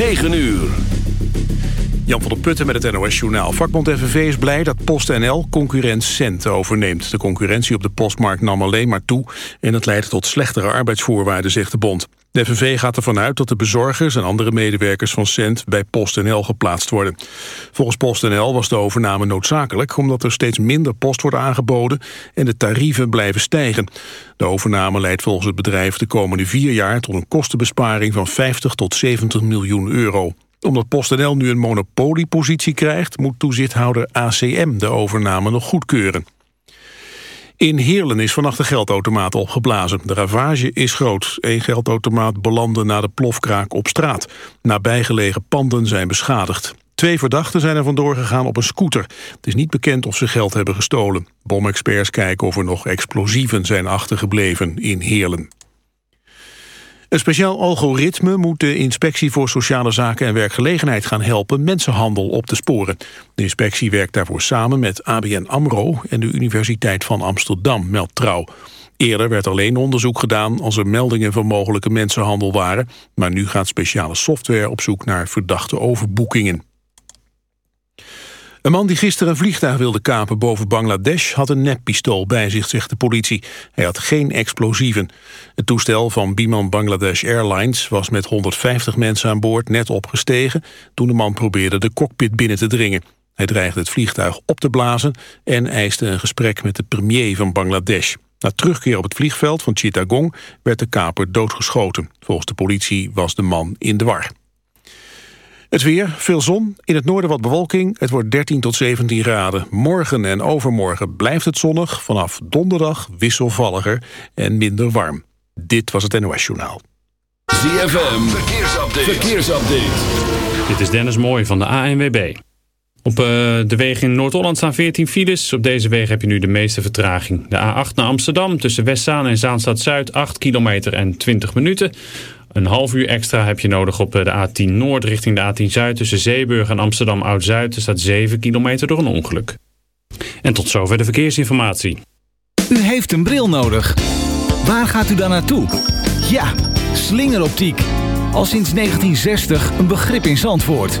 9 uur. Jan van der Putten met het NOS-journaal. Vakbond FNV is blij dat PostNL concurrent Cent overneemt. De concurrentie op de postmarkt nam alleen maar toe... en het leidt tot slechtere arbeidsvoorwaarden, zegt de bond. De FNV gaat ervan uit dat de bezorgers en andere medewerkers van Cent... bij PostNL geplaatst worden. Volgens PostNL was de overname noodzakelijk... omdat er steeds minder post wordt aangeboden... en de tarieven blijven stijgen. De overname leidt volgens het bedrijf de komende vier jaar... tot een kostenbesparing van 50 tot 70 miljoen euro omdat PostNL nu een monopoliepositie krijgt... moet toezichthouder ACM de overname nog goedkeuren. In Heerlen is vannacht een geldautomaat opgeblazen. De ravage is groot. Een geldautomaat belandde na de plofkraak op straat. Nabijgelegen panden zijn beschadigd. Twee verdachten zijn er vandoor gegaan op een scooter. Het is niet bekend of ze geld hebben gestolen. Bomexperts kijken of er nog explosieven zijn achtergebleven in Heerlen. Een speciaal algoritme moet de Inspectie voor Sociale Zaken en Werkgelegenheid gaan helpen mensenhandel op te sporen. De inspectie werkt daarvoor samen met ABN AMRO en de Universiteit van Amsterdam, meldt Trouw. Eerder werd alleen onderzoek gedaan als er meldingen van mogelijke mensenhandel waren, maar nu gaat speciale software op zoek naar verdachte overboekingen. Een man die gisteren een vliegtuig wilde kapen boven Bangladesh... had een neppistool bij zich, zegt de politie. Hij had geen explosieven. Het toestel van Biman Bangladesh Airlines was met 150 mensen aan boord net opgestegen... toen de man probeerde de cockpit binnen te dringen. Hij dreigde het vliegtuig op te blazen... en eiste een gesprek met de premier van Bangladesh. Na terugkeer op het vliegveld van Chittagong werd de kaper doodgeschoten. Volgens de politie was de man in de war. Het weer, veel zon, in het noorden wat bewolking. Het wordt 13 tot 17 graden. Morgen en overmorgen blijft het zonnig. Vanaf donderdag wisselvalliger en minder warm. Dit was het NOS Journaal. ZFM, verkeersupdate. verkeersupdate. Dit is Dennis Mooij van de ANWB. Op uh, de wegen in Noord-Holland staan 14 files. Op deze wegen heb je nu de meeste vertraging. De A8 naar Amsterdam tussen Westzaan en Zaanstad-Zuid 8 kilometer en 20 minuten. Een half uur extra heb je nodig op eh, de A10 Noord richting de A10 Zuid. Tussen Zeeburg en Amsterdam Oud-Zuid. Er staat 7 kilometer door een ongeluk. En tot zover de verkeersinformatie. U heeft een bril nodig. Waar gaat u dan naartoe? Ja, slingeroptiek. Al sinds 1960 een begrip in Zandvoort.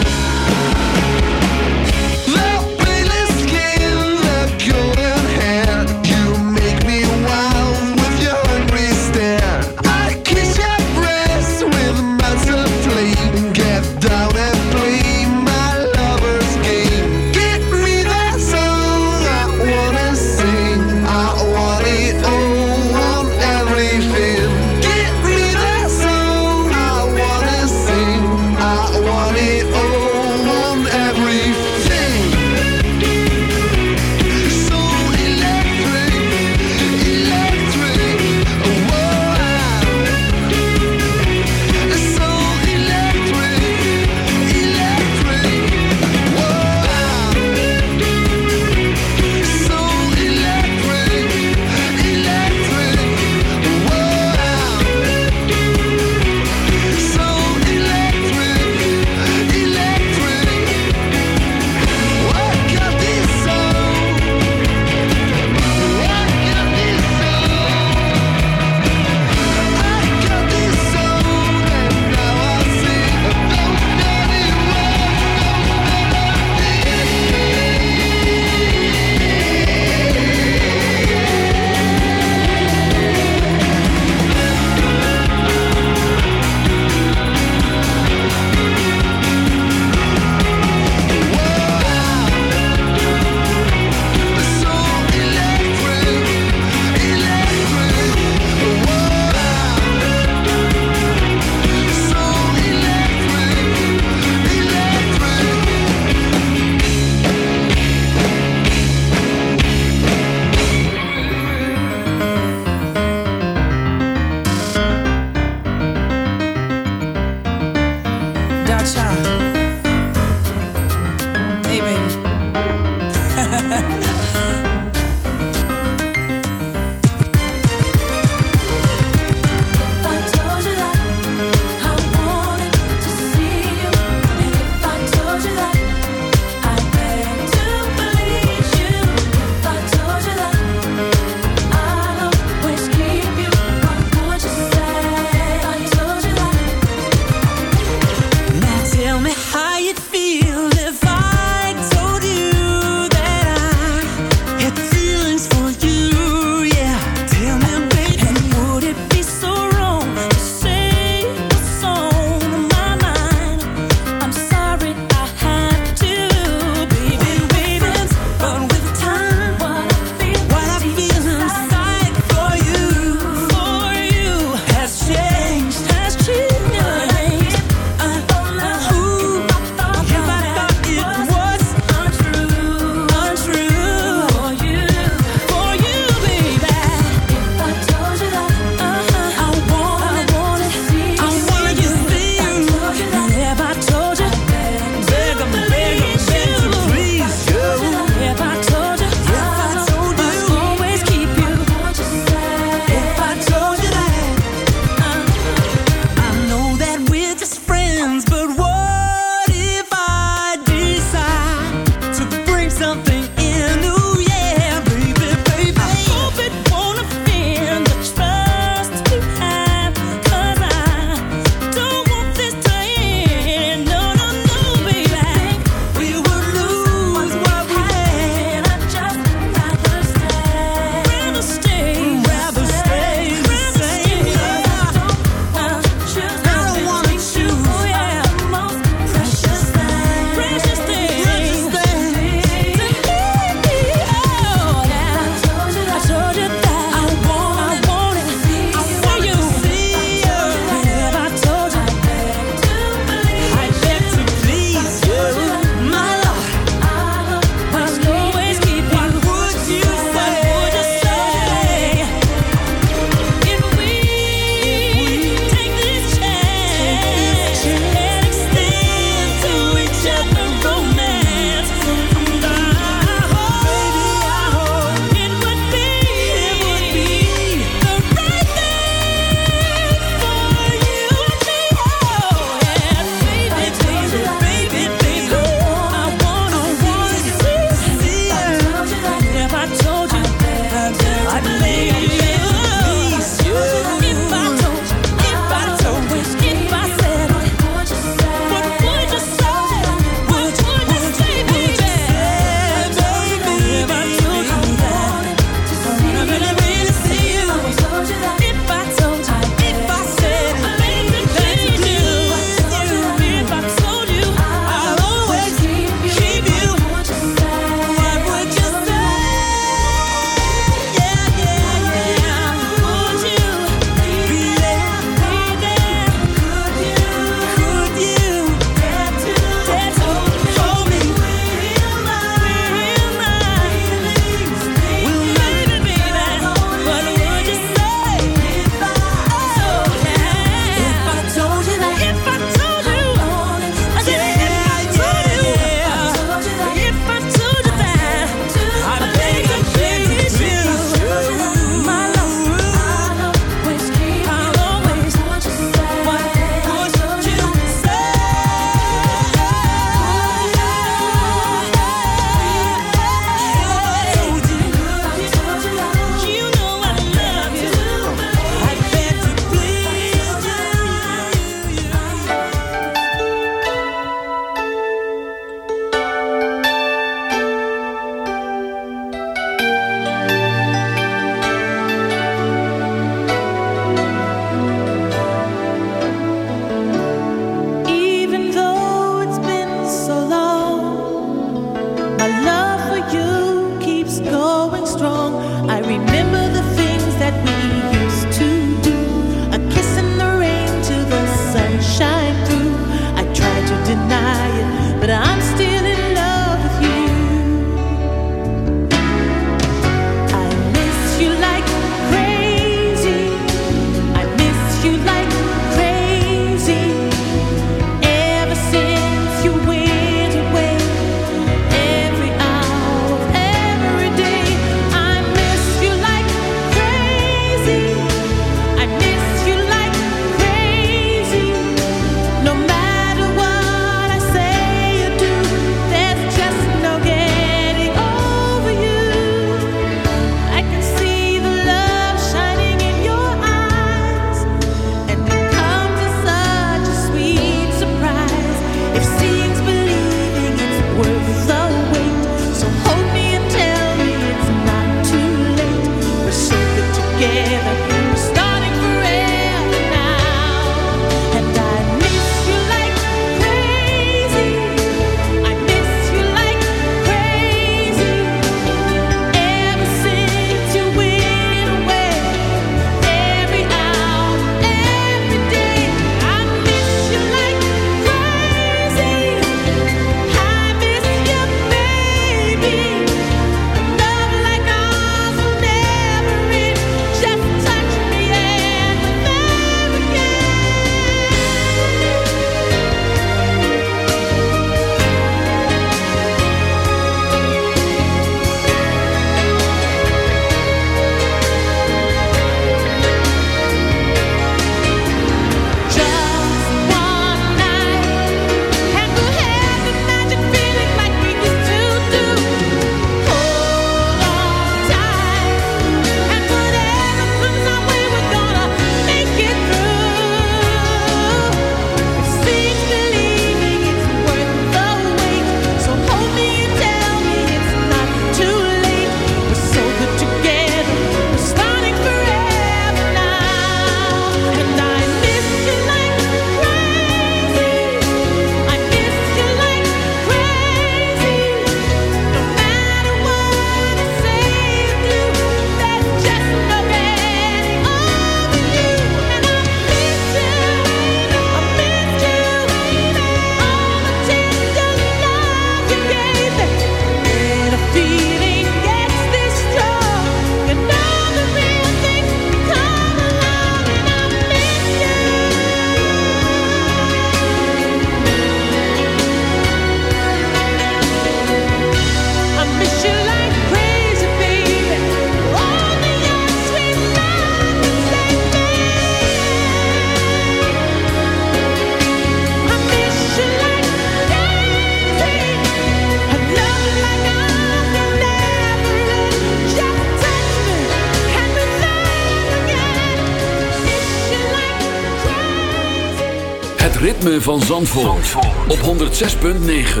Van Zandvoort, op 106.9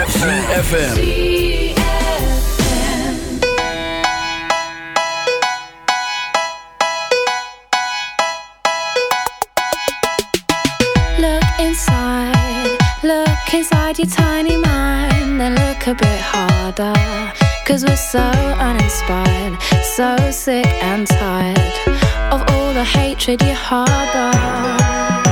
CFFM Look inside, look inside your tiny mind Then look a bit harder. Cause we're so uninspired, so sick and tired Of all the hatred you harbor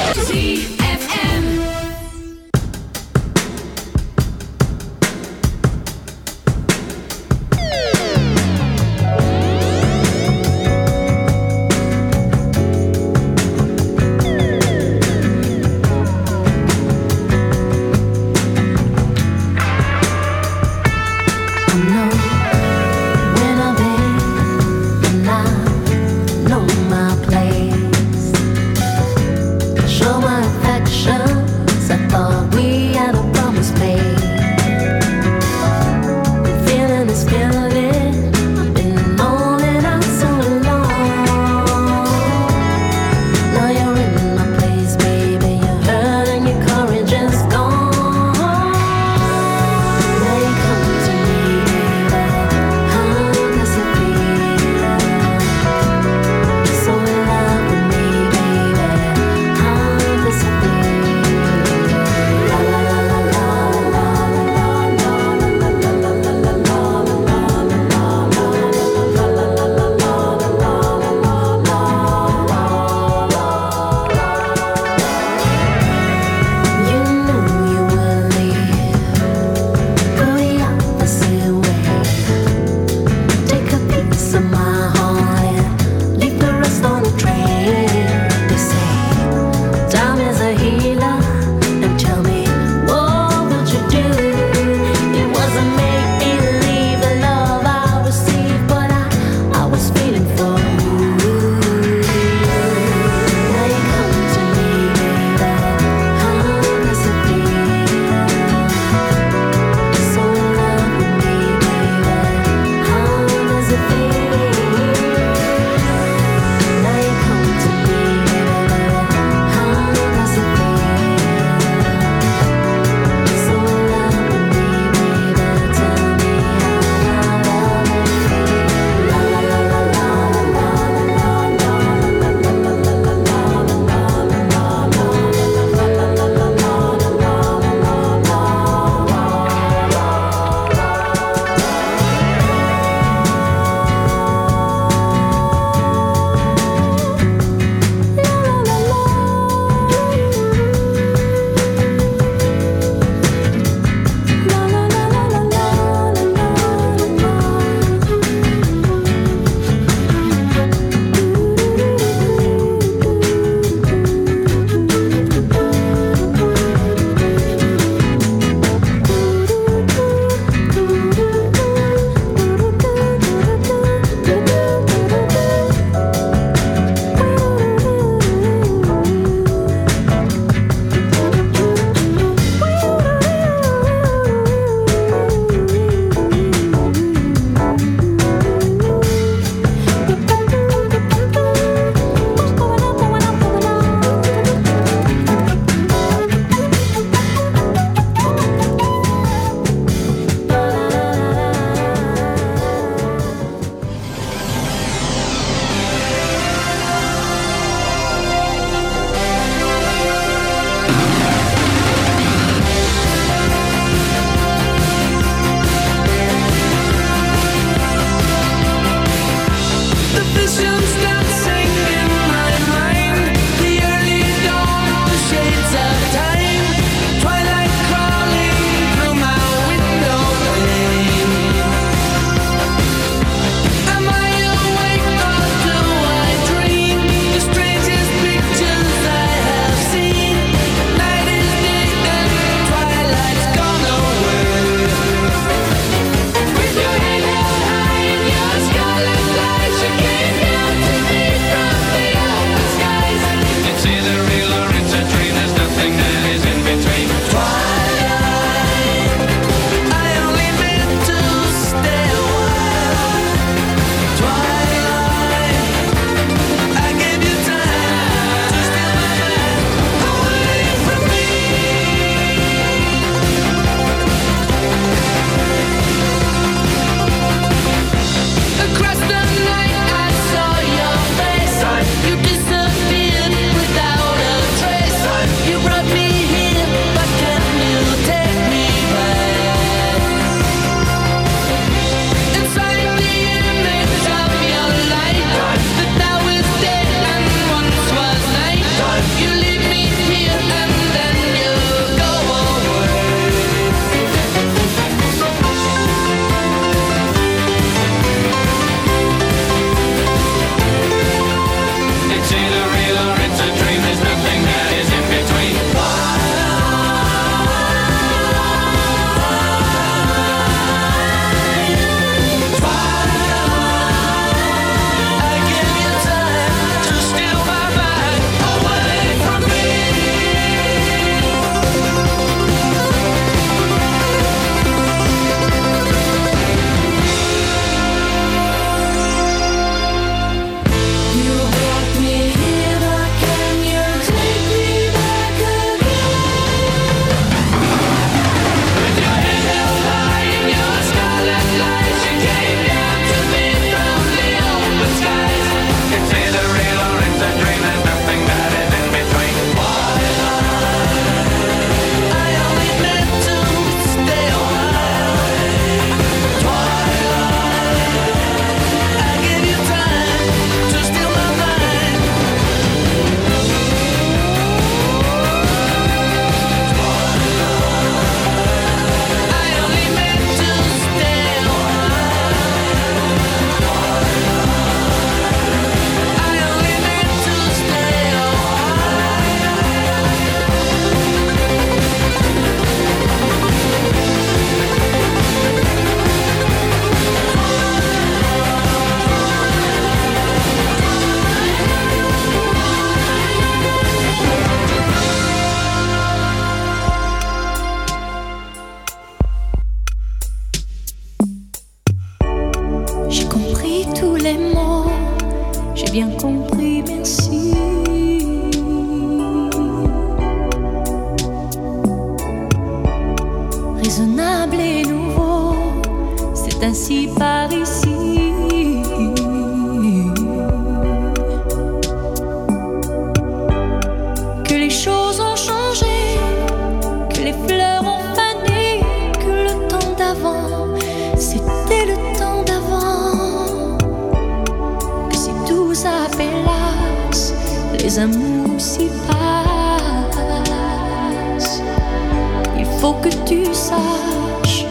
Il faut que tu saches,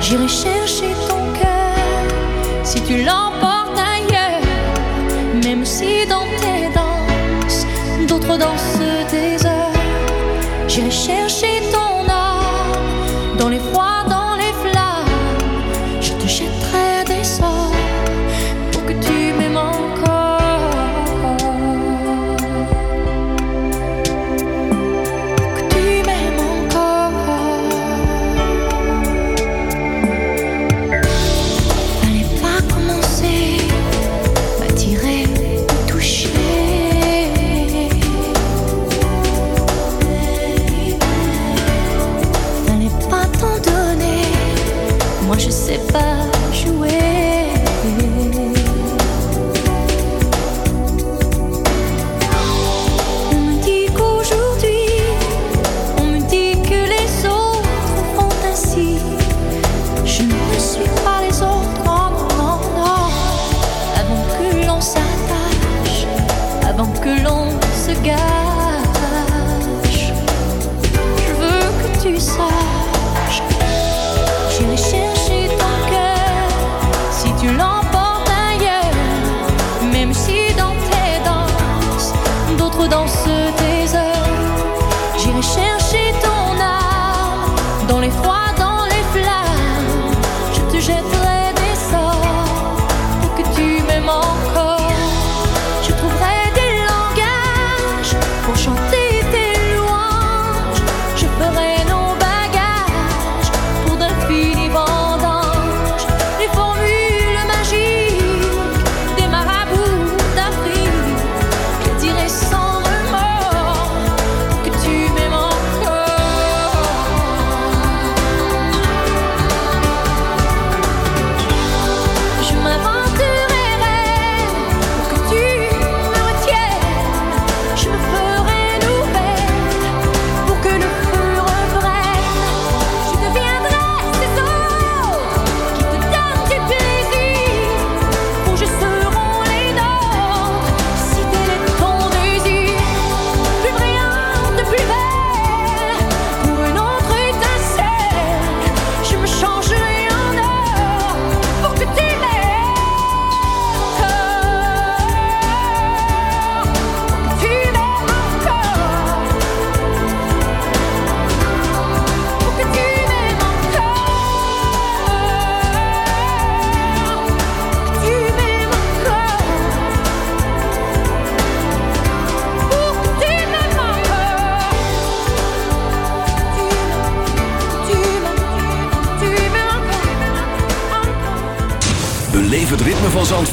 j'irai chercher ton cœur si tu l'emportes.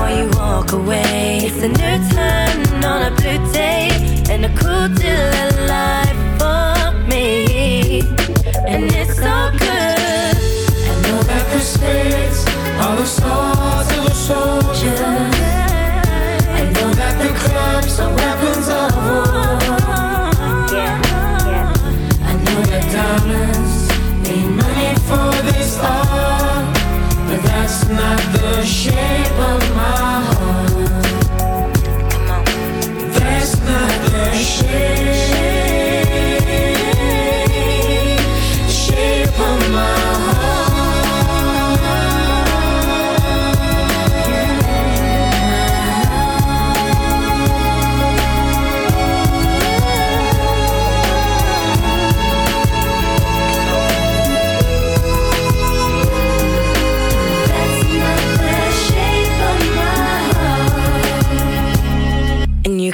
or you walk away. It's a new turn on a blue day and a cool deal of life for me. And it's so good. I know that spirits are the stars of the soldiers.